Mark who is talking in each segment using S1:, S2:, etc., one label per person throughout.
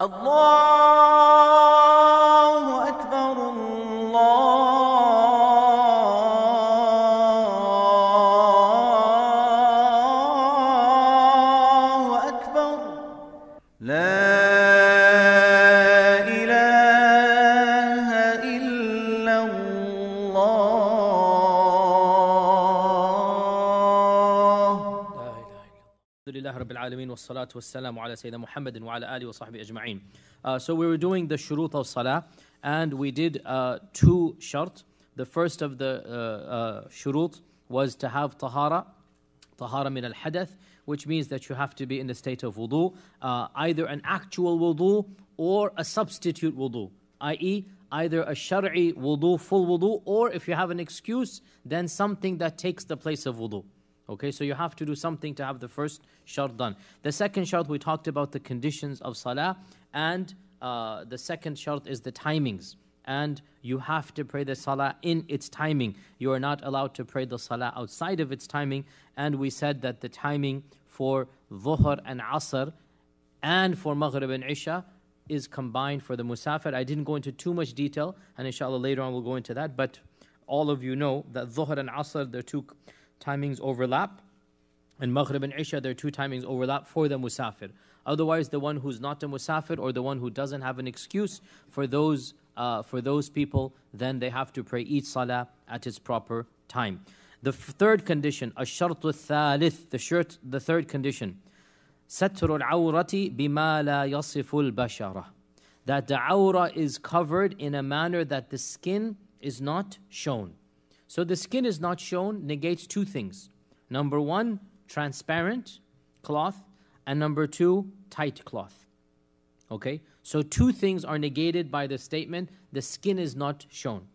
S1: اللہ والسلام على سيدنا وعلى آله وصحبه أجمعين. Uh, so we were doing the shurut of salah and we did uh, two shart. The first of the uh, uh, shurut was to have tahara, tahara min al-hadath, which means that you have to be in the state of wudu, uh, either an actual wudu or a substitute wudu, i.e., either a shari wudu, full wudu, or if you have an excuse, then something that takes the place of wudu. Okay, so you have to do something to have the first shart done. The second shart, we talked about the conditions of salah, and uh, the second shart is the timings. And you have to pray the salah in its timing. You are not allowed to pray the salah outside of its timing. And we said that the timing for dhuhr and asr and for maghrib and isha is combined for the musafir. I didn't go into too much detail, and inshallah later on we'll go into that. But all of you know that dhuhr and asr, they're two timings overlap. And Maghrib and Isha, their two timings overlap for the musafir. Otherwise, the one who's not a musafir or the one who doesn't have an excuse for those, uh, for those people, then they have to pray each salah at its proper time. The third condition, الشرط الثالث, the, shart, the third condition, ستر العورة بما لا يصف البشرة. That the aura is covered in a manner that the skin is not shown. So the skin is not shown negates two things. Number one, transparent cloth, and number two, tight cloth. Okay? So two things are negated by the statement the skin is not shown.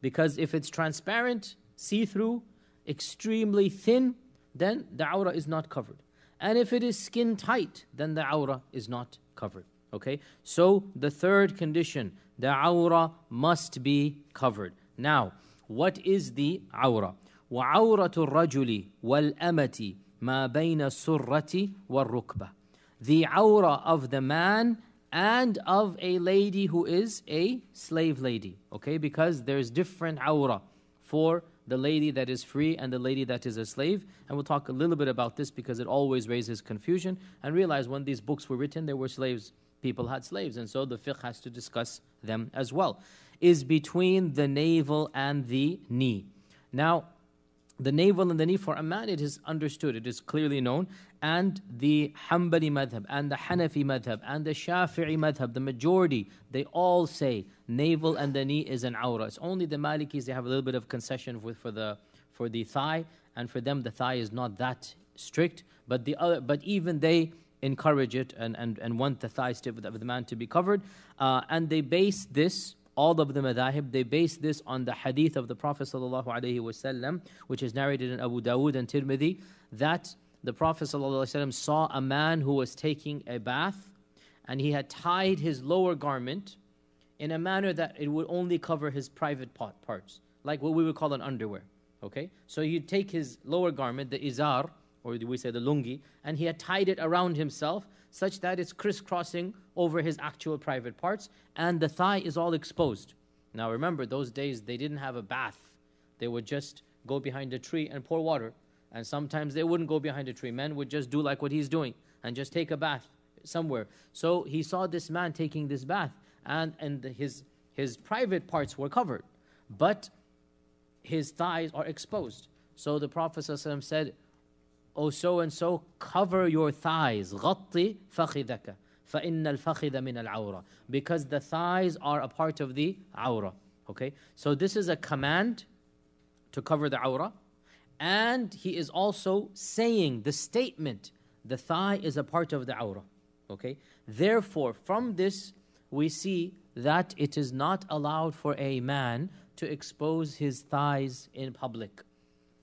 S1: Because if it's transparent, see through, extremely thin, then the aura is not covered. And if it is skin tight, then the aura is not covered. Okay? So the third condition, the aura must be covered. Now, what is the awra? وَعَوْرَةُ الرَّجُلِ وَالْأَمَةِ مَا بَيْنَ السُّرَّةِ وَالرُّكْبَةِ The awra of the man and of a lady who is a slave lady. Okay, because there's different awra for the lady that is free and the lady that is a slave. And we'll talk a little bit about this because it always raises confusion. And realize when these books were written, there were slaves. People had slaves. And so the fiqh has to discuss them as well is between the navel and the knee. Now, the navel and the knee for a man, it is understood, it is clearly known. And the Hanbali madhab, and the Hanafi madhab, and the Shafi'i madhab, the majority, they all say navel and the knee is an aura. It's only the Malikis, they have a little bit of concession for, for, the, for the thigh. And for them, the thigh is not that strict. But, the other, but even they encourage it and, and, and want the thigh tip of the man to be covered. Uh, and they base this all of the madhahib, they base this on the hadith of the Prophet ﷺ, which is narrated in Abu Dawud and Tirmidhi, that the Prophet ﷺ saw a man who was taking a bath and he had tied his lower garment in a manner that it would only cover his private parts, like what we would call an underwear. Okay? So he'd take his lower garment, the izar, or we say the lungi, and he had tied it around himself such that it's crisscrossing over his actual private parts, and the thigh is all exposed. Now remember, those days they didn't have a bath. They would just go behind a tree and pour water. And sometimes they wouldn't go behind a tree. Men would just do like what he's doing and just take a bath somewhere. So he saw this man taking this bath, and, and his, his private parts were covered, but his thighs are exposed. So the Prophet ﷺ said, او so and so, cover your thighs. غطی فخذك فإن الفخذ من العورة because the thighs are a part of the awra okay? So this is a command to cover the awra. And he is also saying the statement the thigh is a part of the awra okay? Therefore from this we see that it is not allowed for a man to expose his thighs in public.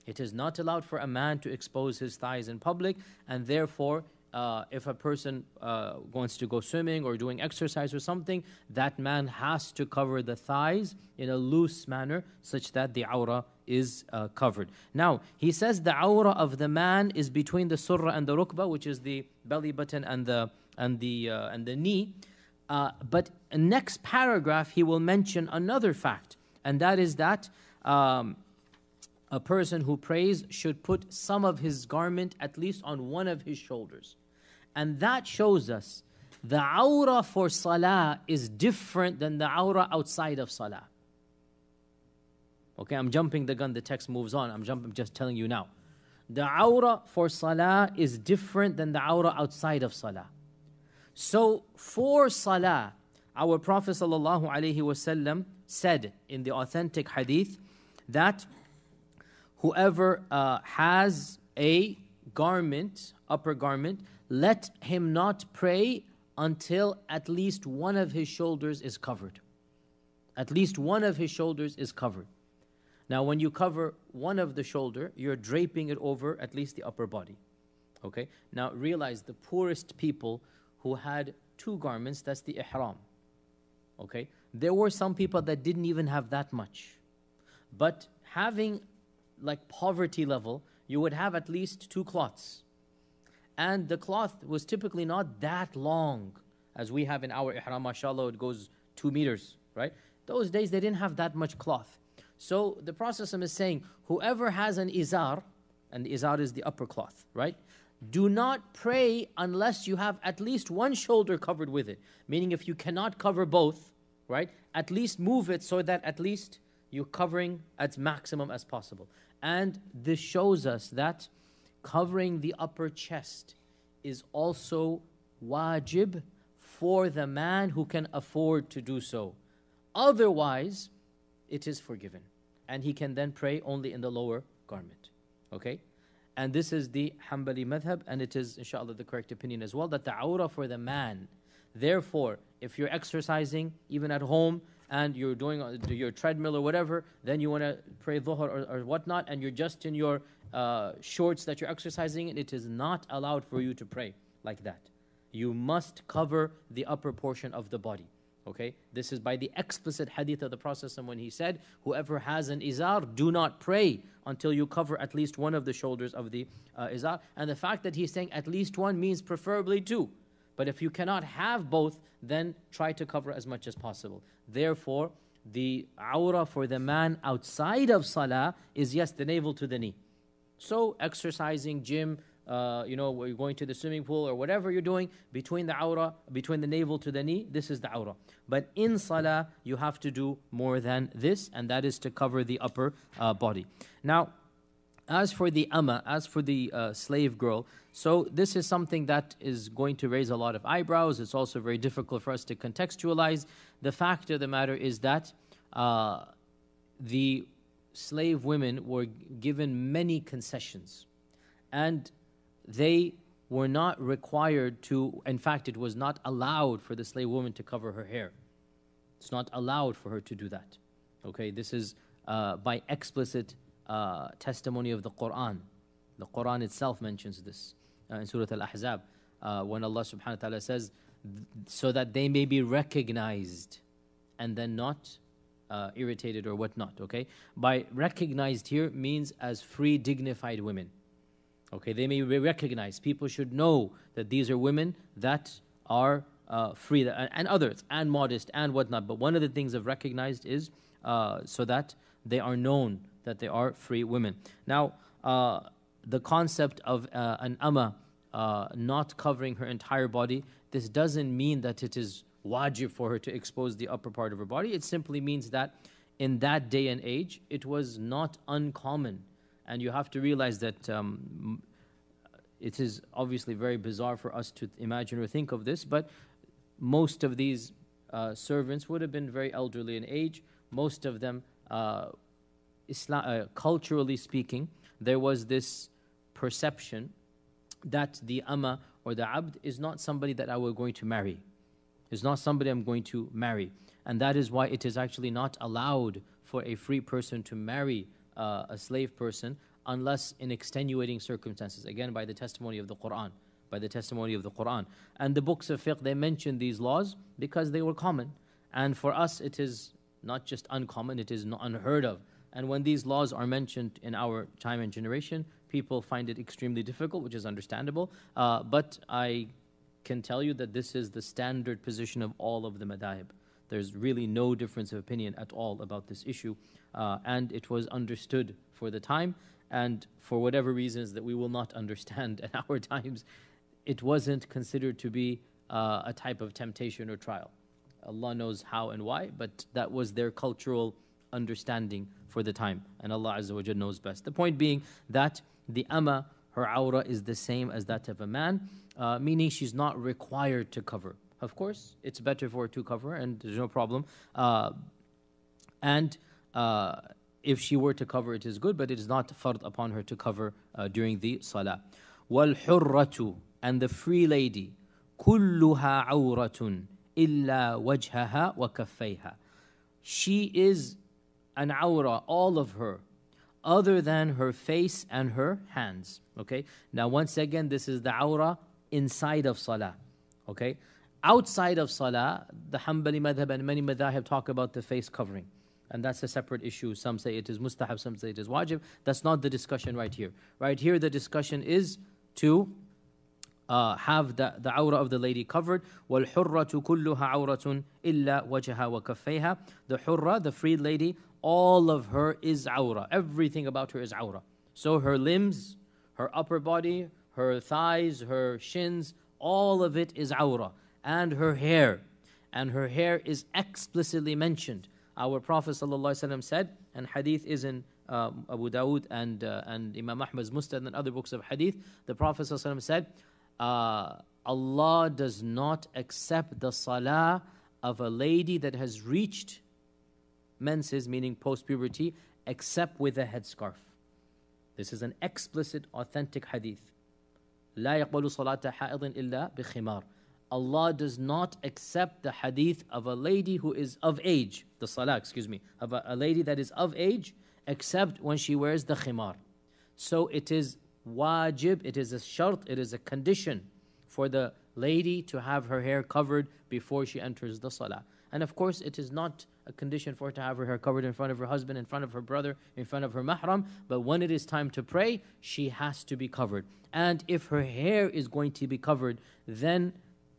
S1: It is not allowed for a man to expose his thighs in public, and therefore, uh, if a person uh, wants to go swimming or doing exercise or something, that man has to cover the thighs in a loose manner such that the aura is uh, covered. Now, he says the aura of the man is between the surra and the rukba, which is the belly button and the, and the, uh, and the knee. Uh, but next paragraph, he will mention another fact, and that is that um, a person who prays should put some of his garment at least on one of his shoulders. And that shows us the aura for salah is different than the aura outside of salah. Okay, I'm jumping the gun, the text moves on. I'm, jumping, I'm just telling you now. The aura for salah is different than the aura outside of salah. So for salah, our Prophet ﷺ said in the authentic hadith that whoever uh, has a garment, upper garment, let him not pray until at least one of his shoulders is covered. At least one of his shoulders is covered. Now, when you cover one of the shoulder, you're draping it over at least the upper body. Okay? Now, realize the poorest people who had two garments, that's the ihram. Okay? There were some people that didn't even have that much. But having like poverty level, you would have at least two cloths. And the cloth was typically not that long as we have in our ihram, mashallah, it goes two meters, right? Those days they didn't have that much cloth. So the Prophet is saying, whoever has an izar, and izar is the upper cloth, right? Do not pray unless you have at least one shoulder covered with it. Meaning, if you cannot cover both, right, at least move it so that at least you're covering at maximum as possible. And this shows us that covering the upper chest is also wajib for the man who can afford to do so. Otherwise, it is forgiven. And he can then pray only in the lower garment. Okay? And this is the Hanbali madhab, and it is, inshallah, the correct opinion as well that the aura for the man. Therefore, if you're exercising, even at home, and you're doing uh, your treadmill or whatever, then you want to pray dhuhr or, or, whatnot, and you're just in your uh, shorts that you're exercising and it is not allowed for you to pray like that. You must cover the upper portion of the body. Okay, this is by the explicit hadith of the Prophet when he said, Whoever has an izar, do not pray until you cover at least one of the shoulders of the uh, izar. And the fact that he's saying at least one means preferably two. But if you cannot have both, then try to cover as much as possible. Therefore, the awrah for the man outside of salah is yes, the navel to the knee. So exercising, gym, uh, you know, you're going to the swimming pool or whatever you're doing between the awrah, between the navel to the knee, this is the awrah. But in salah, you have to do more than this, and that is to cover the upper uh, body. Now, as for the ama, as for the uh, slave girl, so this is something that is going to raise a lot of eyebrows. It's also very difficult for us to contextualize. The fact of the matter is that uh, the slave women were given many concessions, and they were not required to. In fact, it was not allowed for the slave woman to cover her hair. It's not allowed for her to do that. Okay, this is uh, by explicit uh, testimony of the Quran. The Quran itself mentions this uh, in Surah Al Ahzab uh, when Allah subhanahu wa ta'ala says, so that they may be recognized and then not uh, irritated or whatnot. Okay, by recognized here means as free, dignified women. Okay, they may be recognized. People should know that these are women that are uh, free that, and others and modest and whatnot. But one of the things I've recognized is uh, so that they are known that they are free women. Now, uh, the concept of uh, an amma uh, not covering her entire body, this doesn't mean that it is wajib for her to expose the upper part of her body. It simply means that in that day and age, it was not uncommon. And you have to realize that um, it is obviously very bizarre for us to imagine or think of this, but most of these uh, servants would have been very elderly in age. Most of them uh, Islam, uh, culturally speaking, there was this perception that the ama or the abd is not somebody that I were going to marry. It's not somebody I'm going to marry. And that is why it is actually not allowed for a free person to marry uh, a slave person unless in extenuating circumstances. Again, by the testimony of the Quran. By the testimony of the Quran. And the books of fiqh, they mention these laws because they were common. And for us, it is not just uncommon, it is unheard of and when these laws are mentioned in our time and generation, people find it extremely difficult, which is understandable. Uh, but I can tell you that this is the standard position of all of the madhab. There's really no difference of opinion at all about this issue. Uh, and it was understood for the time. And for whatever reasons that we will not understand at our times, it wasn't considered to be uh, a type of temptation or trial. Allah knows how and why, but that was their cultural understanding for the time. And Allah Azza wa Jal knows best. The point being that the ama, her aura is the same as that of a man, uh, meaning she's not required to cover. Of course, it's better for her to cover, and there's no problem. Uh, and uh, if she were to cover, it is good, but it is not fard upon her to cover uh, during the salah. وَالْحُرَّةُ And the free lady, كُلُّهَا عَوْرَةٌ إِلَّا وَجْهَهَا وَكَفَّيْهَا She is an awra, all of her, other than her face and her hands. Okay? Now, once again, this is the awra inside of salah. Okay? Outside of salah, the Hanbali madhab and many madhab talk about the face covering. And that's a separate issue. Some say it is mustahab, some say it is wajib. That's not the discussion right here. Right here, the discussion is to uh, have the, the aura of the lady covered. وَالْحُرَّةُ كُلُّهَا عَوْرَةٌ إِلَّا وَجَهَا وَكَفَّيْهَا The hurra, the freed lady, all of her is aura. Everything about her is aura. So her limbs, her upper body, her thighs, her shins, all of it is aura. And her hair. And her hair is explicitly mentioned. Our Prophet ﷺ said, and hadith is in uh, Abu Dawud and, uh, and Imam Ahmad's Musnad and other books of hadith, the Prophet ﷺ said, uh, Allah does not accept the salah of a lady that has reached menses, meaning post puberty, except with a headscarf. This is an explicit, authentic hadith. لا يقبل صلاة حائض إلا بخمار. Allah does not accept the hadith of a lady who is of age, the salah, excuse me, of a, a lady that is of age, except when she wears the khimar. So it is wajib, it is a shart, it is a condition for the lady to have her hair covered before she enters the salah. And of course, it is not a condition for her to have her hair covered in front of her husband, in front of her brother, in front of her mahram. But when it is time to pray, she has to be covered. And if her hair is going to be covered, then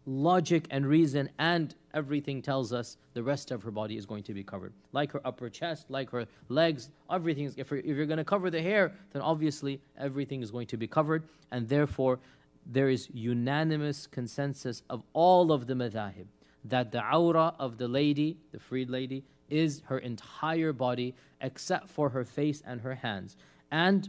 S1: logic and reason and everything tells us the rest of her body is going to be covered like her upper chest like her legs everything if, if you're going to cover the hair then obviously everything is going to be covered and therefore there is unanimous consensus of all of the madhahib that the aura of the lady, the freed lady, is her entire body except for her face and her hands. And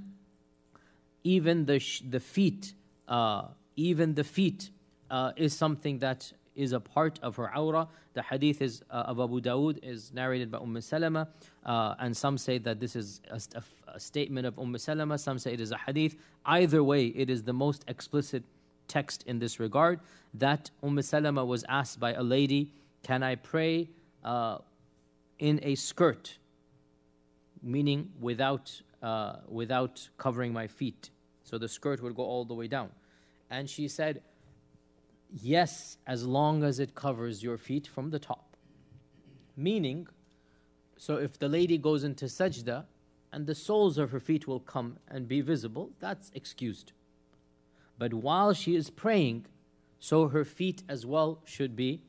S1: even the, the feet, uh, even the feet uh, is something that is a part of her aura. The hadith is, uh, of Abu Dawood is narrated by Umm Salama, uh, and some say that this is a, a, a statement of Umm Salama, some say it is a hadith. Either way, it is the most explicit text in this regard that Umm Salama was asked by a lady, Can I pray uh, in a skirt? Meaning without, uh, without covering my feet. So the skirt would go all the way down. And she said, Yes, as long as it covers your feet from the top. Meaning, so if the lady goes into sajda and the soles of her feet will come and be visible, that's excused. But while she is praying, so her feet as well should be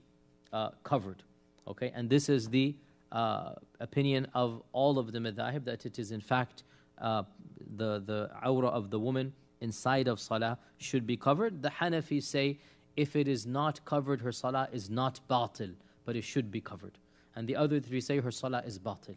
S1: uh, covered. Okay, and this is the uh, opinion of all of the madhahib that it is in fact uh, the the aura of the woman inside of salah should be covered. The Hanafi say if it is not covered, her salah is not batil, but it should be covered. And the other three say her salah is batil.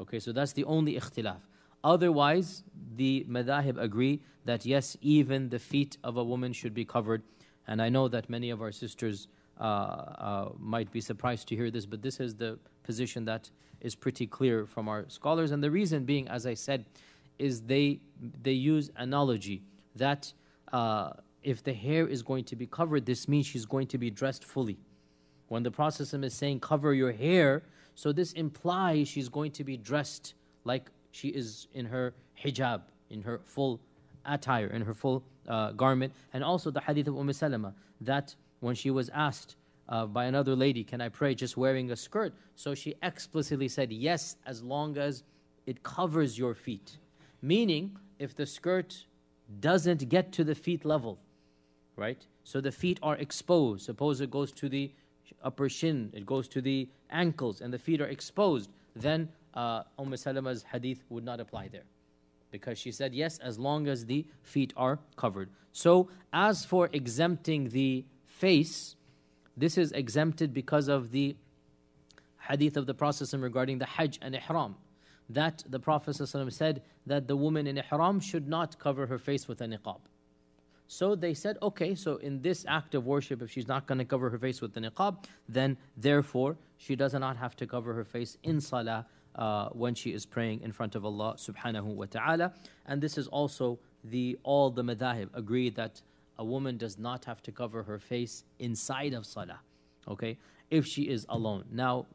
S1: Okay, so that's the only ikhtilaf. Otherwise, the madahib agree that yes, even the feet of a woman should be covered. And I know that many of our sisters uh, uh, might be surprised to hear this, but this is the position that is pretty clear from our scholars. And the reason being, as I said, is they, they use analogy that uh, if the hair is going to be covered, this means she's going to be dressed fully. When the Prophet is saying, cover your hair, so this implies she's going to be dressed like she is in her hijab, in her full attire, in her full uh, garment. And also the hadith of Umm Salama, that when she was asked uh, by another lady, Can I pray just wearing a skirt? So she explicitly said, Yes, as long as it covers your feet. Meaning, if the skirt doesn't get to the feet level, right? So the feet are exposed. Suppose it goes to the upper shin, it goes to the ankles, and the feet are exposed. Then uh, Umm Salama's hadith would not apply there. Because she said, yes, as long as the feet are covered. So, as for exempting the face, this is exempted because of the hadith of the Prophet regarding the Hajj and Ihram. That the Prophet said that the woman in Ihram should not cover her face with a niqab. So they said, okay, so in this act of worship, if she's not going to cover her face with the niqab, then therefore she does not have to cover her face in salah uh, when she is praying in front of Allah subhanahu wa ta'ala. And this is also the all the madahib agree that a woman does not have to cover her face inside of salah, okay, if she is alone. Now,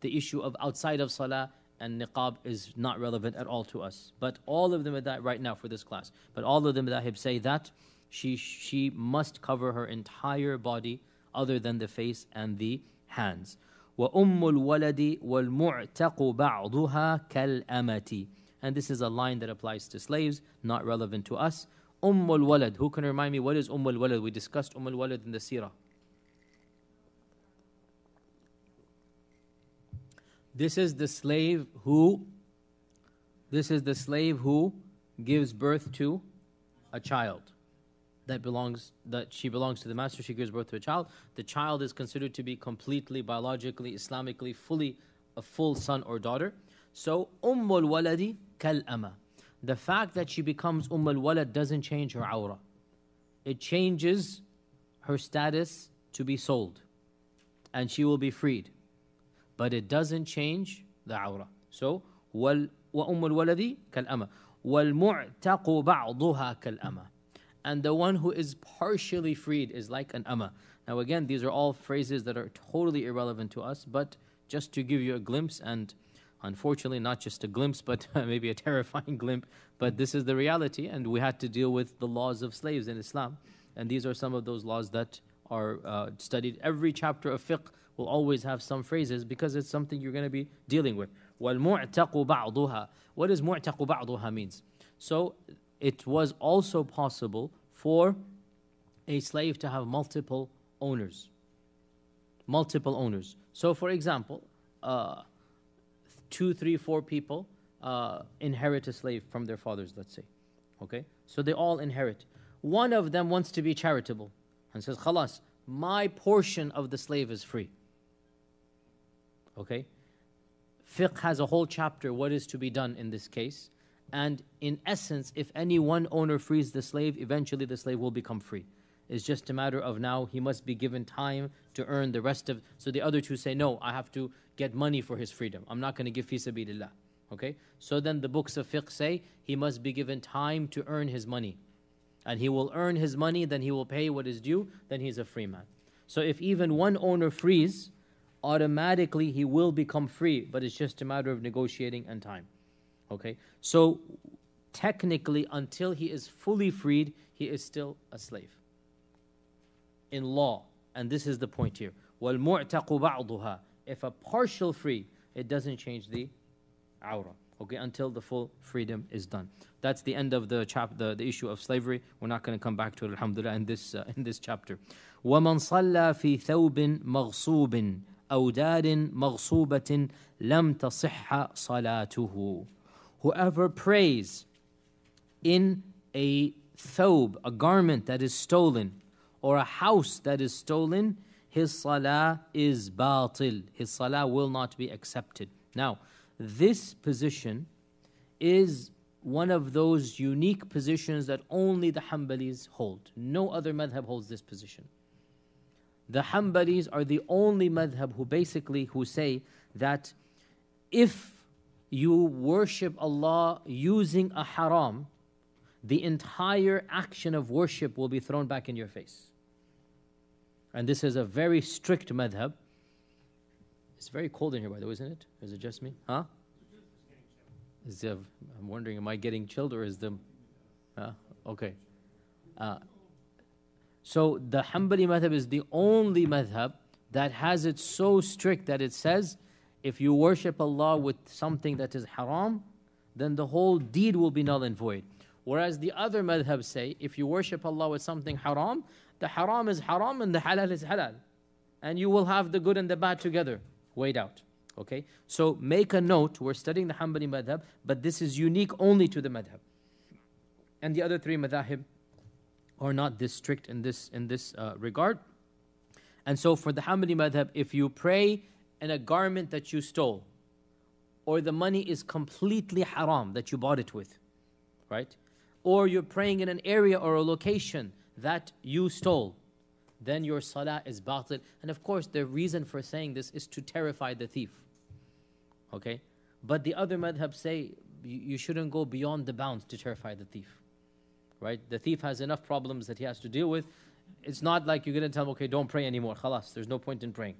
S1: the issue of outside of salah and niqab is not relevant at all to us. But all of the madahib, right now for this class, but all of the madahib say that she, she must cover her entire body other than the face and the hands. وَأُمُّ الْوَلَدِ وَالْمُعْتَقُ بَعْضُهَا كَالْأَمَةِ And this is a line that applies to slaves, not relevant to us. أم الولد. Who can remind me what is أم الولد? We discussed أم الولد in the Sirah. This is the slave who this is the slave who gives birth to a child that belongs that she belongs to the master she gives birth to a child. The child is considered to be completely biologically islamically fully a full son or daughter. So ummul waladi kal ama. The fact that she becomes ummul walad doesn't change her aura it changes her status to be sold. And she will be freed. But it doesn't change the aura so wal wa ummul waladi kal ama. Wal mu'taqu ba'daha kal ama and the one who is partially freed is like an ama. Now, again, these are all phrases that are totally irrelevant to us, but just to give you a glimpse, and unfortunately, not just a glimpse, but maybe a terrifying glimpse, but this is the reality, and we had to deal with the laws of slaves in Islam. And these are some of those laws that are uh, studied. Every chapter of fiqh will always have some phrases because it's something you're going to be dealing with. وَالْمُعْتَقُ بَعْضُهَا What does مُعْتَقُ بَعْضُهَا means? So it was also possible for a slave to have multiple owners. Multiple owners. So, for example, uh, two, three, four people uh, inherit a slave from their fathers, let's say. Okay? So they all inherit. One of them wants to be charitable and says, Khalas, my portion of the slave is free. Okay? Fiqh has a whole chapter what is to be done in this case. And in essence, if any one owner frees the slave, eventually the slave will become free. It's just a matter of now he must be given time to earn the rest of. So the other two say, no, I have to get money for his freedom. I'm not going to give fi sabilillah. Okay? So then the books of fiqh say he must be given time to earn his money. And he will earn his money, then he will pay what is due, then he's a free man. So if even one owner frees, automatically he will become free, but it's just a matter of negotiating and time. Okay, so technically, until he is fully freed, he is still a slave in law. And this is the point here. وَالْمُعْتَقُ بَعْضُهَا If a partial free, it doesn't change the awrah. Okay, until the full freedom is done. That's the end of the chapter, the, issue of slavery. We're not going to come back to it, alhamdulillah, in this, uh, in this chapter. وَمَنْ صَلَّى فِي ثَوْبٍ مَغْصُوبٍ أَوْ دَارٍ مَغْصُوبَةٍ لَمْ تَصِحَّ صَلَاتُهُ Whoever prays in a thobe, a garment that is stolen, or a house that is stolen, his salah is batil. His salah will not be accepted. Now, this position is one of those unique positions that only the Hanbalis hold. No other madhab holds this position. The Hanbalis are the only madhab who basically who say that if you worship Allah using a haram, the entire action of worship will be thrown back in your face. And this is a very strict madhab. It's very cold in here, by the way, isn't it? Is it just me? Huh? Is it, I'm wondering, am I getting chilled or is the. Okay. Uh, so the Hanbali madhab is the only madhab that has it so strict that it says if you worship Allah with something that is haram, then the whole deed will be null and void. Whereas the other madhabs say, if you worship Allah with something haram, the haram is haram and the halal is halal. And you will have the good and the bad together, weighed out. Okay? So make a note, we're studying the Hanbali madhab, but this is unique only to the madhab. And the other three madhahib are not this strict in this, in this uh, regard. And so for the Hanbali madhab, if you pray and a garment that you stole, or the money is completely haram that you bought it with, right? Or you're praying in an area or a location that you stole, then your salah is batil. And of course, the reason for saying this is to terrify the thief, okay? But the other madhab say you shouldn't go beyond the bounds to terrify the thief, right? The thief has enough problems that he has to deal with. It's not like you're going to tell him, okay, don't pray anymore. Khalas, there's no point in praying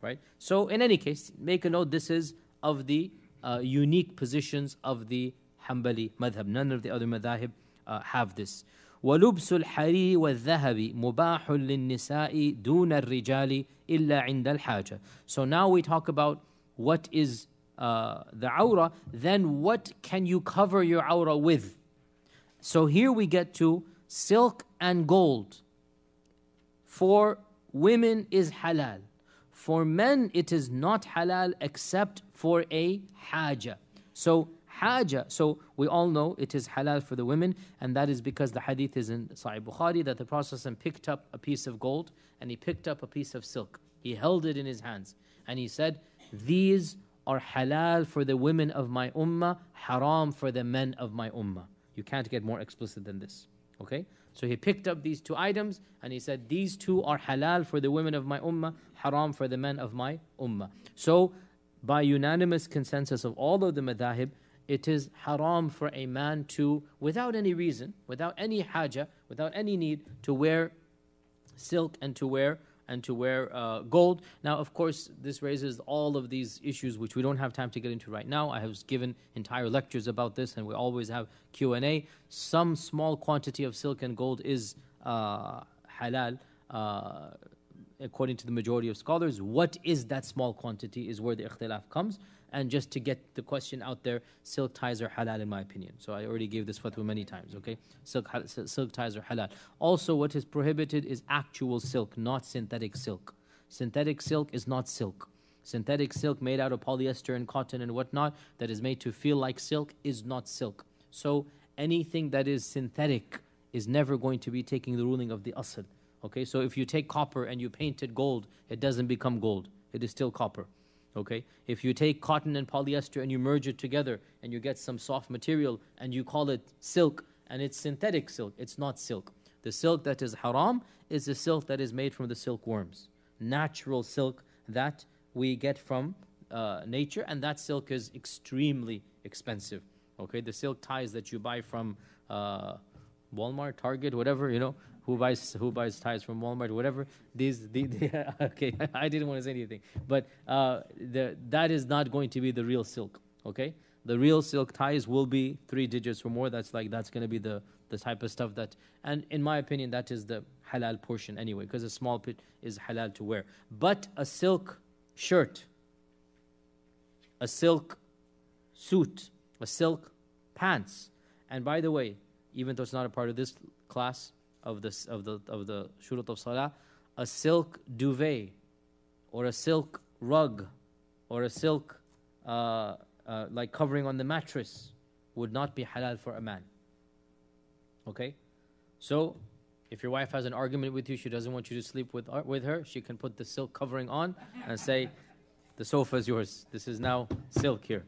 S1: right? So in any case, make a note this is of the uh, unique positions of the Hanbali madhab. None of the other madhahib uh, have this. ولبس الحرير والذهب مباح للنساء دون الرجال إلا عند الحاجة. So now we talk about what is uh, the aura, then what can you cover your aura with? So here we get to silk and gold. For women is halal. For men, it is not halal except for a haja. So haja. So we all know it is halal for the women, and that is because the hadith is in Sahih Bukhari that the Prophet picked up a piece of gold and he picked up a piece of silk. He held it in his hands and he said, These are halal for the women of my ummah, haram for the men of my ummah. You can't get more explicit than this. Okay? So he picked up these two items and he said, These two are halal for the women of my ummah, haram for the men of my ummah. So, by unanimous consensus of all of the madahib, it is haram for a man to, without any reason, without any haja, without any need, to wear silk and to wear and to wear uh, gold. Now, of course, this raises all of these issues which we don't have time to get into right now. I have given entire lectures about this, and we always have Q and A. Some small quantity of silk and gold is uh, halal. Uh, according to the majority of scholars, what is that small quantity is where the ikhtilaf comes. And just to get the question out there, silk ties are halal in my opinion. So I already gave this fatwa many times, okay? Silk, silk ties are halal. Also, what is prohibited is actual silk, not synthetic silk. Synthetic silk is not silk. Synthetic silk made out of polyester and cotton and whatnot that is made to feel like silk is not silk. So anything that is synthetic is never going to be taking the ruling of the asl. Okay, so if you take copper and you paint it gold, it doesn't become gold. It is still copper. Okay, if you take cotton and polyester and you merge it together and you get some soft material and you call it silk and it's synthetic silk, it's not silk. The silk that is haram is the silk that is made from the silkworms, natural silk that we get from uh, nature, and that silk is extremely expensive. Okay, the silk ties that you buy from uh, Walmart, Target, whatever, you know, who buys who buys ties from Walmart, whatever. These, the, the okay, I didn't want to say anything, but uh, the, that is not going to be the real silk. Okay, the real silk ties will be three digits or more. That's like that's going to be the the type of stuff that, and in my opinion, that is the halal portion anyway, because a small pit is halal to wear. But a silk shirt, a silk suit, a silk pants, and by the way, even though it's not a part of this class, of the, of the, of the shurut of salah, a silk duvet or a silk rug or a silk uh, uh, like covering on the mattress would not be halal for a man. Okay? So, if your wife has an argument with you, she doesn't want you to sleep with, uh, with her, she can put the silk covering on and say, The sofa is yours. This is now silk here.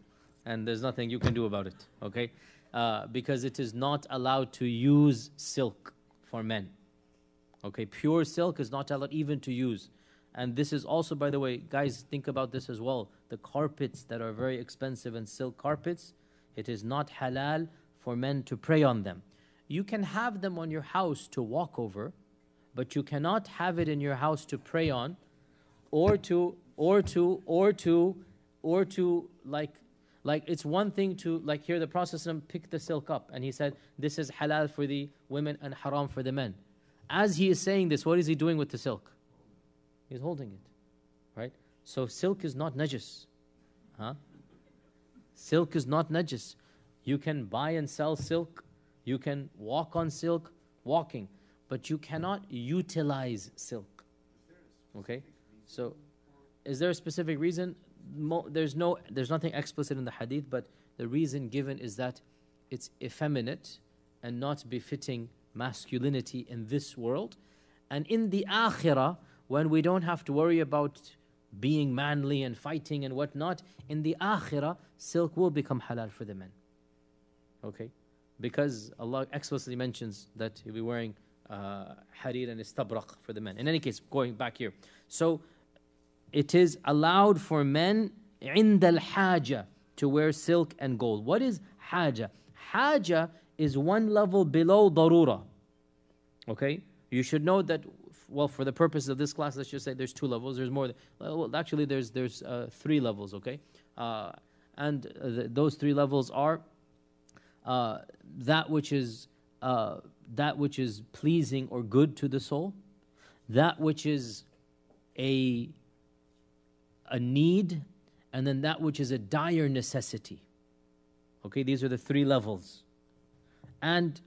S1: And there's nothing you can do about it. Okay? Uh, because it is not allowed to use silk for men. Okay, pure silk is not allowed even to use. And this is also, by the way, guys, think about this as well. The carpets that are very expensive and silk carpets, it is not halal for men to pray on them. You can have them on your house to walk over, but you cannot have it in your house to pray on or to, or to, or to, or to, like like it's one thing to like here the Prophet picked the silk up and he said, This is halal for the women and haram for the men. As he is saying this, what is he doing with the silk? He's holding it. Right? So silk is not najis. Huh? Silk is not najis. You can buy and sell silk, you can walk on silk, walking, but you cannot utilize silk. Okay? So is there a specific reason? mo- there's no there's nothing explicit in the hadith, but the reason given is that it's effeminate and not befitting masculinity in this world, and in the akhirah when we don't have to worry about being manly and fighting and whatnot, in the akhirah silk will become halal for the men. Okay, because Allah explicitly mentions that he'll be wearing uh, harir and istabrak for the men. In any case, going back here, so it is allowed for men عند الحاجة to wear silk and gold. What is حاجة? Haja is one level below darura. Okay? You should know that, well, for the purpose of this class, let's just say there's two levels. There's more. Than, well, actually, there's, there's uh, three levels, okay? Uh, and th those three levels are uh, that which is uh, that which is pleasing or good to the soul, that which is a a need, and then that which is a dire necessity. Okay, these are the three levels. And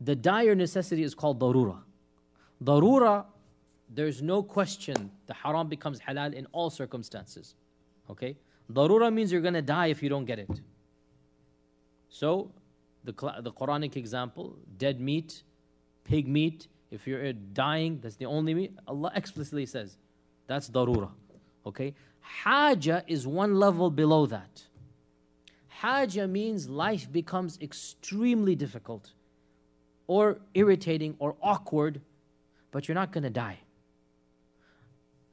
S1: the dire necessity is called darura. Darura, there's no question the haram becomes halal in all circumstances. Okay? Darura means you're going to die if you don't get it. So, the, the Quranic example dead meat, pig meat, if you're dying, that's the only meat. Allah explicitly says that's darura. Okay? Haja is one level below that. Haja means life becomes extremely difficult or irritating or awkward, but you're not going to die.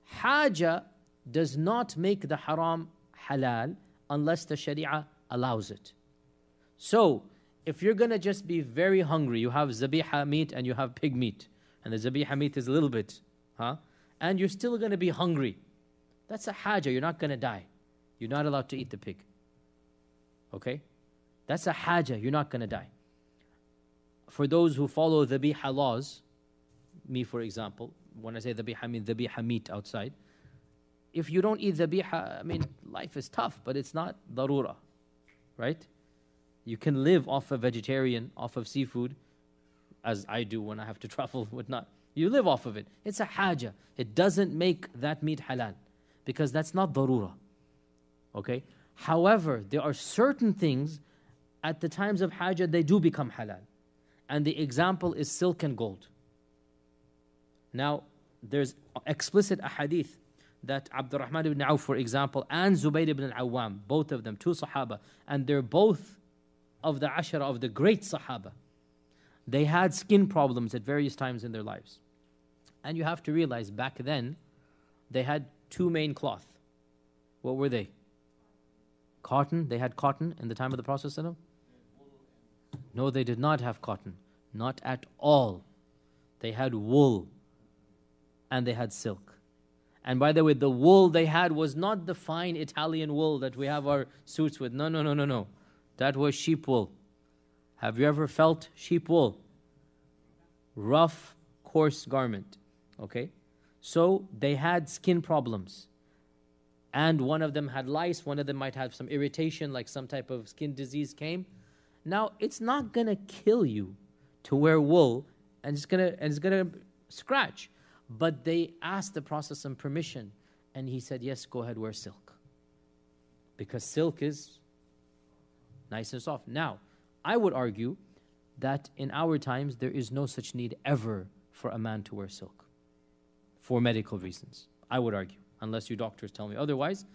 S1: Haja does not make the haram halal unless the sharia allows it. So, if you're going to just be very hungry, you have zabiha meat and you have pig meat, and the zabiha meat is a little bit, huh? And you're still going to be hungry that's a hajjah. You're not going to die. You're not allowed to eat the pig. Okay? That's a hajjah. You're not going to die. For those who follow zabiha laws, me for example, when I say zabiha, I mean zabiha meat outside. If you don't eat zabiha, I mean, life is tough, but it's not darura, right? You can live off of vegetarian, off of seafood, as I do when I have to travel, whatnot. You live off of it. It's a hajjah. It doesn't make that meat halal because that's not darura. Okay? However, there are certain things at the times of haja they do become halal. And the example is silk and gold. Now, there's explicit ahadith that Abdurrahman ibn Auf, for example, and Zubayr ibn al-Awwam, both of them, two Sahaba, and they're both of the Ashara of the great Sahaba. They had skin problems at various times in their lives. And you have to realize back then, they had two main cloth. What were they? Cotton. They had cotton in the time of the Prophet. No, they did not have cotton. Not at all. They had wool and they had silk. And by the way, the wool they had was not the fine Italian wool that we have our suits with. No, no, no, no, no. That was sheep wool. Have you ever felt sheep wool? Rough, coarse garment. Okay? So they had skin problems. And one of them had lice, one of them might have some irritation, like some type of skin disease came. Now, it's not gonna kill you to wear wool and it's gonna, and it's gonna scratch. But they asked the Prophet some permission, and he said, Yes, go ahead, wear silk. Because silk is nice and soft. Now, I would argue that in our times, there is no such need ever for a man to wear silk for medical reasons, I would argue, unless you doctors tell me otherwise.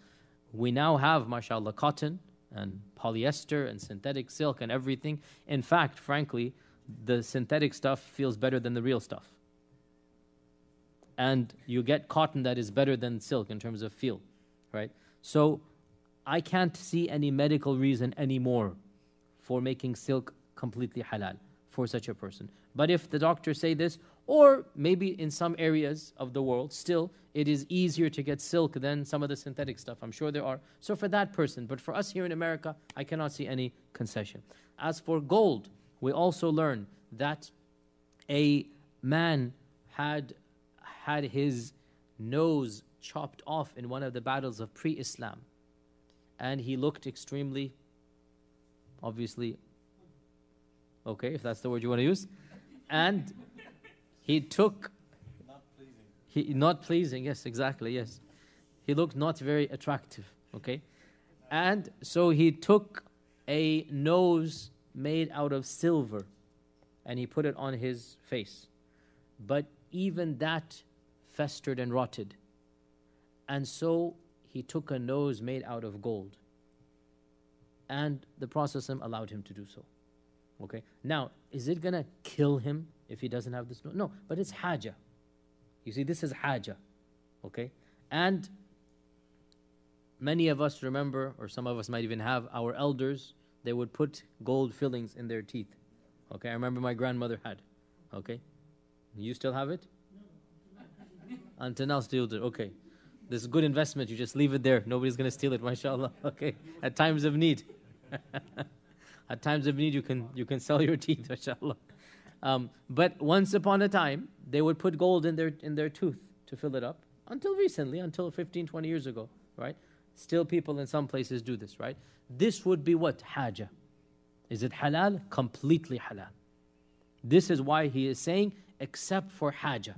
S1: We now have, mashallah, cotton and polyester and synthetic silk and everything. In fact, frankly, the synthetic stuff feels better than the real stuff. And you get cotton that is better than silk in terms of feel, right? So I can't see any medical reason anymore for making silk completely halal for such a person. But if the doctors say this, or maybe in some areas of the world, still, it is easier to get silk than some of the synthetic stuff. I'm sure there are. So for that person, but for us here in America, I cannot see any concession. As for gold, we also learn that a man had had his nose chopped off in one of the battles of pre-Islam, and he looked extremely, obviously, okay, if that's the word you want to use, and he took. Not pleasing. He, not pleasing, yes, exactly, yes. He looked not very attractive, okay? And so he took a nose made out of silver and he put it on his face. But even that festered and rotted. And so he took a nose made out of gold. And the Prophet allowed him to do so. Okay. Now, is it going to kill him? if he doesn't have this no, no but it's haja. You see this is haja okay? And many of us remember or some of us might even have our elders they would put gold fillings in their teeth okay? I remember my grandmother had okay? You still have it? No. until now still do okay. This is good investment you just leave it there. Nobody's going to steal it mashallah okay? At times of need. At times of need you can you can sell your teeth mashallah. Um, but once upon a time, they would put gold in their, in their tooth to fill it up until recently, until 15, 20 years ago, right? Still, people in some places do this, right? This would be what? Haja. Is it halal? Completely halal. This is why he is saying, except for haja.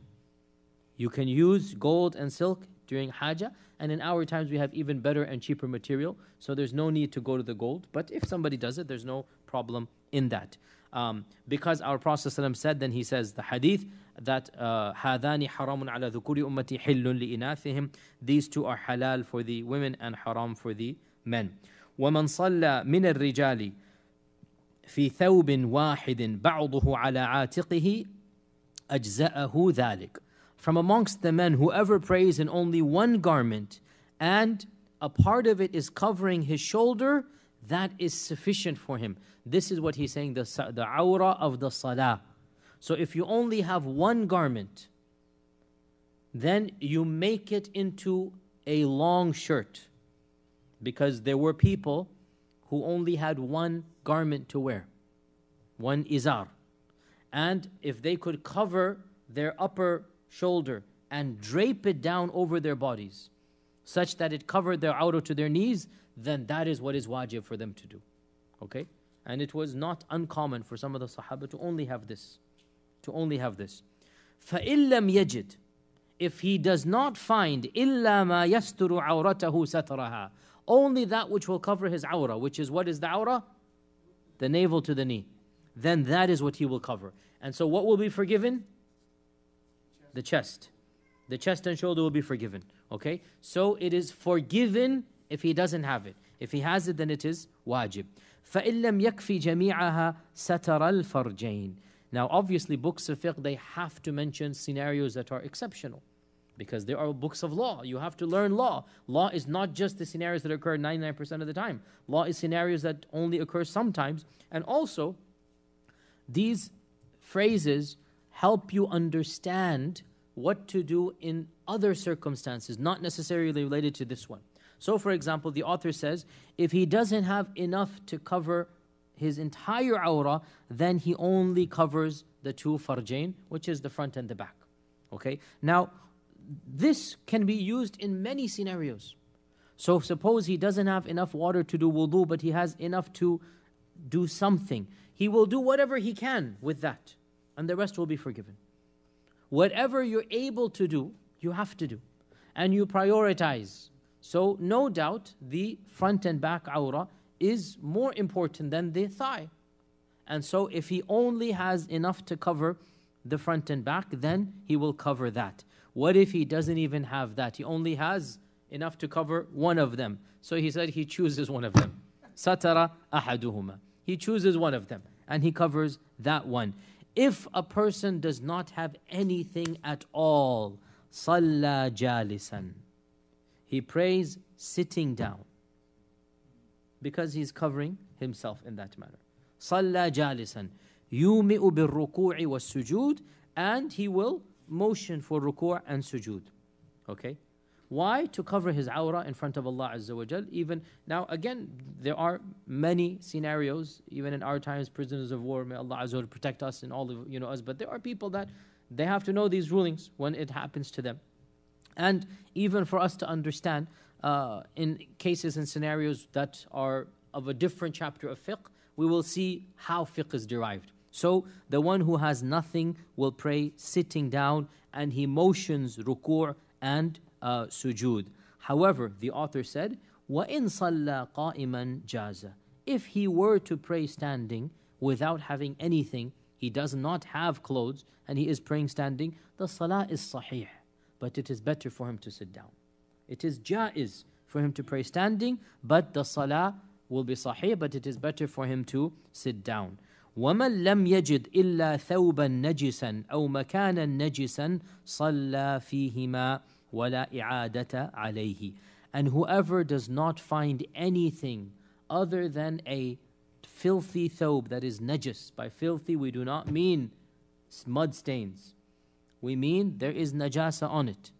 S1: You can use gold and silk during haja, and in our times we have even better and cheaper material, so there's no need to go to the gold. But if somebody does it, there's no problem in that um, because our Prophet ﷺ said, then he says the hadith that uh, hadani haramun ala dhukuri ummati hillun li inathihim. These two are halal for the women and haram for the men. ومن صلى من الرجال في ثوب واحد بعضه على عاتقه أجزأه ذلك. From amongst the men, whoever prays in only one garment and a part of it is covering his shoulder, that is sufficient for him. This is what he's saying, the, the awrah of the salah. So if you only have one garment, then you make it into a long shirt. Because there were people who only had one garment to wear, one izar. And if they could cover their upper shoulder and drape it down over their bodies, such that it covered their outer to their knees, then that is what is wajib for them to do. Okay? And it was not uncommon for some of the Sahaba to only have this. To only have this. فَإِلَّمْ يَجِدْ If he does not find إِلَّا مَا يَسْتُرُ عَوْرَتَهُ سَتْرَهَا Only that which will cover his awrah, which is what is the awrah? The navel to the knee. Then that is what he will cover. And so what will be forgiven? The chest. The chest and shoulder will be forgiven. Okay? So it is forgiven if he doesn't have it. If he has it, then it is wajib. فَإِن لَمْ يَكْفِ جَمِيعَهَا سَتَرَ الْفَرْجَيْن Now obviously books of fiqh, they have to mention scenarios that are exceptional because there are books of law. You have to learn law. Law is not just the scenarios that occur 99% of the time. Law is scenarios that only occur sometimes. And also, these phrases help you understand what to do in other circumstances, not necessarily related to this one. So, for example, the author says if he doesn't have enough to cover his entire awrah, then he only covers the two farjain, which is the front and the back. Okay? Now, this can be used in many scenarios. So, suppose he doesn't have enough water to do wudu, but he has enough to do something. He will do whatever he can with that, and the rest will be forgiven. Whatever you're able to do, you have to do. And you prioritize so no doubt the front and back awrah is more important than the thigh. And so if he only has enough to cover the front and back, then he will cover that. What if he doesn't even have that? He only has enough to cover one of them. So he said he chooses one of them. Satara ahaduhuma. He chooses one of them and he covers that one. If a person does not have anything at all, salla jalisan he prays sitting down because he's covering himself in that manner. صلى جالسا يومئ was sujud and he will motion for ruku' and sujud. Okay? Why? To cover his awrah in front of Allah Azza wa Jal. Even now, again, there are many scenarios, even in our times, prisoners of war, may Allah Azza wa Jal protect us and all of you know us. But there are people that they have to know these rulings when it happens to them. And even for us to understand uh, in cases and scenarios that are of a different chapter of fiqh, we will see how fiqh is derived. So the one who has nothing will pray sitting down and he motions ruku' and uh, sujood. However, the author said, وَإِن صَلَّى قَائِمًا جَازَ If he were to pray standing without having anything, he does not have clothes, and he is praying standing, the salah is sahih but it is better for him to sit down. It is jaiz for him to pray standing, but the salah will be sahih, but it is better for him to sit down. وَمَنْ لَمْ يَجِدْ إِلَّا ثَوْبًا نَجِسًا أَوْ مَكَانًا نَجِسًا صَلَّى فِيهِمَا وَلَا إِعَادَةَ عَلَيْهِ And whoever does not find anything other than a filthy thobe that is najis, by filthy we do not mean mud stains, we mean there is najasa on it.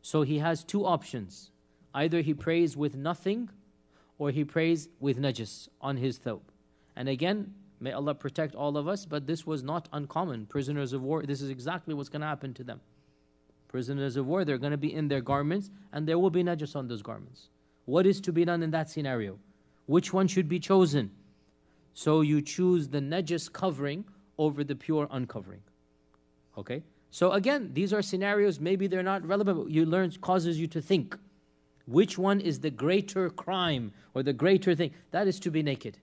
S1: So he has two options. Either he prays with nothing or he prays with najas on his thobe. And again, may Allah protect all of us, but this was not uncommon. Prisoners of war, this is exactly what's going to happen to them. Prisoners of war, they're going to be in their garments and there will be najas on those garments. What is to be done in that scenario? Which one should be chosen? So you choose the najas covering over the pure uncovering. Okay? So again, these are scenarios, maybe they're not relevant, but you learn causes you to think. Which one is the greater crime or the greater thing? That is to be naked.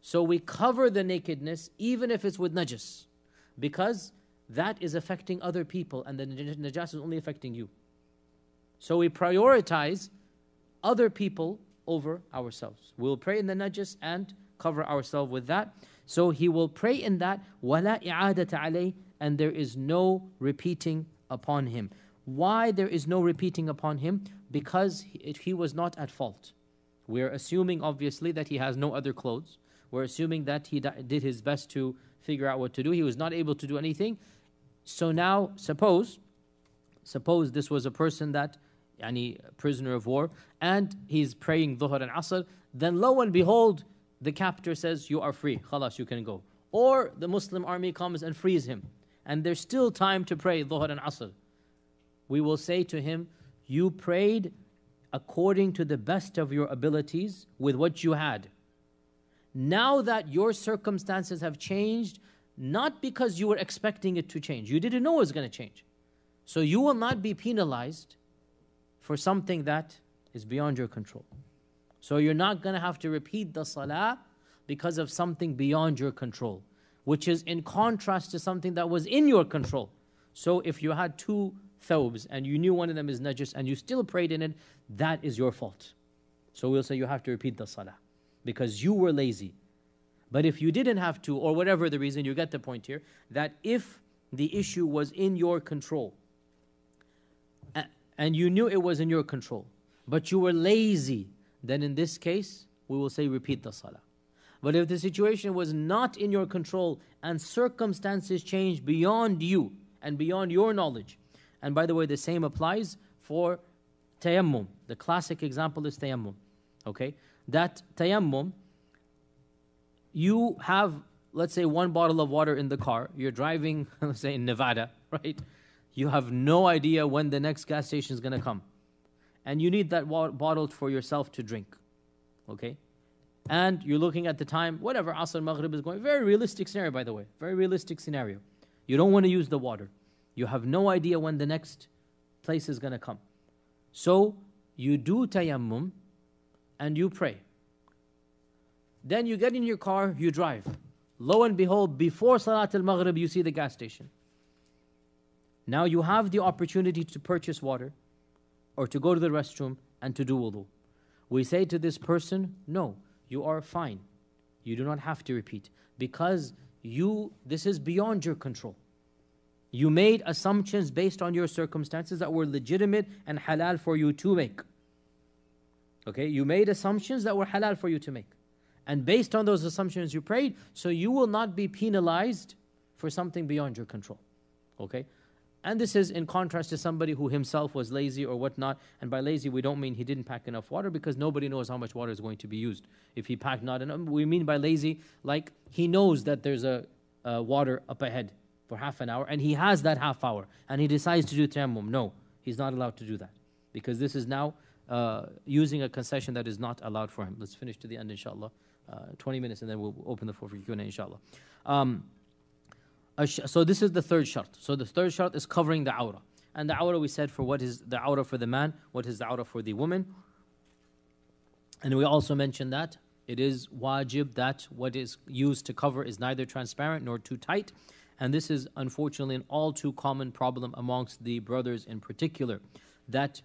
S1: So we cover the nakedness even if it's with najis because that is affecting other people and the najas is only affecting you. So we prioritize other people over ourselves. We'll pray in the najis and cover ourselves with that. So he will pray in that. وَلَا إِعَادَةَ عَلَيْهِ and there is no repeating upon him. Why there is no repeating upon him? Because he, he was not at fault. We're assuming, obviously, that he has no other clothes. We're assuming that he did his best to figure out what to do. He was not able to do anything. So now, suppose, suppose this was a person that, any prisoner of war, and he's praying Dhuhr and Asr, then lo and behold, the captor says, You are free. Khalas, you can go. Or the Muslim army comes and frees him and there's still time to pray Dhuhr and Asr, we will say to him, You prayed according to the best of your abilities with what you had. Now that your circumstances have changed, not because you were expecting it to change, you didn't know it was going to change. So you will not be penalized for something that is beyond your control. So you're not going to have to repeat the salah because of something beyond your control which is in contrast to something that was in your control. So if you had two thobes and you knew one of them is najis and you still prayed in it, that is your fault. So we'll say you have to repeat the salah because you were lazy. But if you didn't have to, or whatever the reason, you get the point here, that if the issue was in your control and you knew it was in your control, but you were lazy, then in this case, we will say repeat the salah. But if the situation was not in your control and circumstances changed beyond you and beyond your knowledge, and by the way, the same applies for tayammum. The classic example is tayammum. Okay? That tayammum, you have, let's say, one bottle of water in the car. You're driving, let's say, in Nevada, right? You have no idea when the next gas station is going to come. And you need that bottle for yourself to drink. Okay? and you're looking at the time, whatever Asr Maghrib is going. Very realistic scenario, by the way. Very realistic scenario. You don't want to use the water. You have no idea when the next place is going to come. So you do tayammum and you pray. Then you get in your car, you drive. Lo and behold, before Salat al Maghrib, you see the gas station. Now you have the opportunity to purchase water or to go to the restroom and to do wudu. We say to this person, no, you are fine. You do not have to repeat because you, this is beyond your control. You made assumptions based on your circumstances that were legitimate and halal for you to make. Okay, you made assumptions that were halal for you to make. And based on those assumptions, you prayed, so you will not be penalized for something beyond your control. Okay, and this is in contrast to somebody who himself was lazy or whatnot. And by lazy, we don't mean he didn't pack enough water because nobody knows how much water is going to be used. If he packed not enough, we mean by lazy, like he knows that there's a, a water up ahead for half an hour and he has that half hour and he decides to do tayammum. No, he's not allowed to do that because this is now uh, using a concession that is not allowed for him. Let's finish to the end, inshallah. Uh, 20 minutes and then we'll open the floor for Q&A, inshallah. Um, so this is the third shart. So the third shart is covering the awrah. And the awrah we said for what is the awrah for the man, what is the awrah for the woman. And we also mentioned that it is wajib that what is used to cover is neither transparent nor too tight. And this is unfortunately an all too common problem amongst the brothers in particular that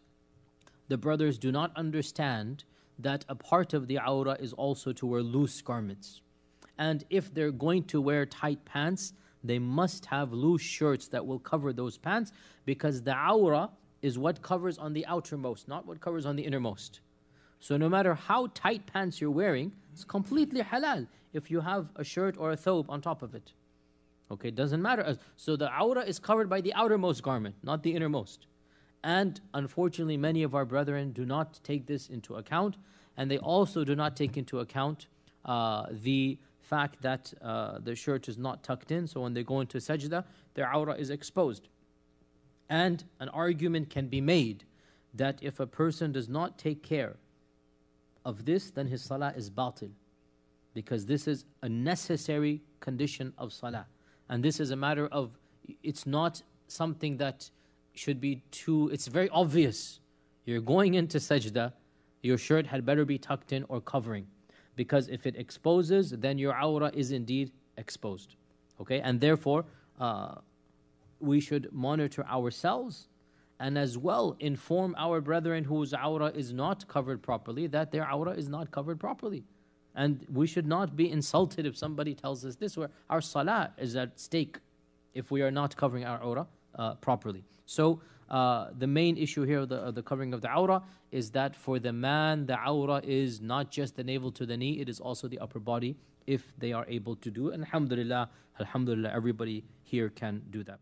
S1: the brothers do not understand that a part of the awrah is also to wear loose garments. And if they're going to wear tight pants, they must have loose shirts that will cover those pants because the awrah is what covers on the outermost, not what covers on the innermost. So no matter how tight pants you're wearing, it's completely halal if you have a shirt or a thobe on top of it. Okay, it doesn't matter. Uh, so the awrah is covered by the outermost garment, not the innermost. And unfortunately, many of our brethren do not take this into account, and they also do not take into account uh, the fact that uh, the shirt is not tucked in, so when they go into sajda, their awrah is exposed. And an argument can be made that if a person does not take care of this, then his salah is batil. Because this is a necessary condition of salah. And this is a matter of, it's not something that should be too, it's very obvious. You're going into sajda, your shirt had better be tucked in or covering because if it exposes, then your awrah is indeed exposed. Okay, and therefore, uh, we should monitor ourselves and as well inform our brethren whose awrah is not covered properly that their awrah is not covered properly. And we should not be insulted if somebody tells us this, where our salah is at stake if we are not covering our awrah uh, properly. So, uh, the main issue here of the, of the covering of the awrah is that for the man, the awrah is not just the navel to the knee, it is also the upper body if they are able to do it. And alhamdulillah, alhamdulillah, everybody here can do that.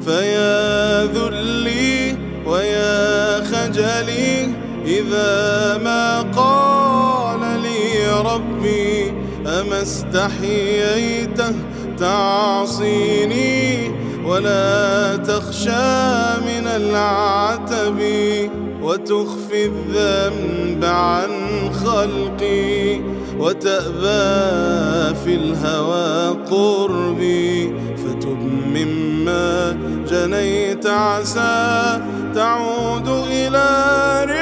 S2: فيا ذلي ويا خجلي إذا ما قال لي ربي أما استحييته تعصيني ولا تخشى من العتب وتخفي الذنب عن خلقي وتأبى في الهوى قربي فتب مما جنيت عسى تعود إلى رب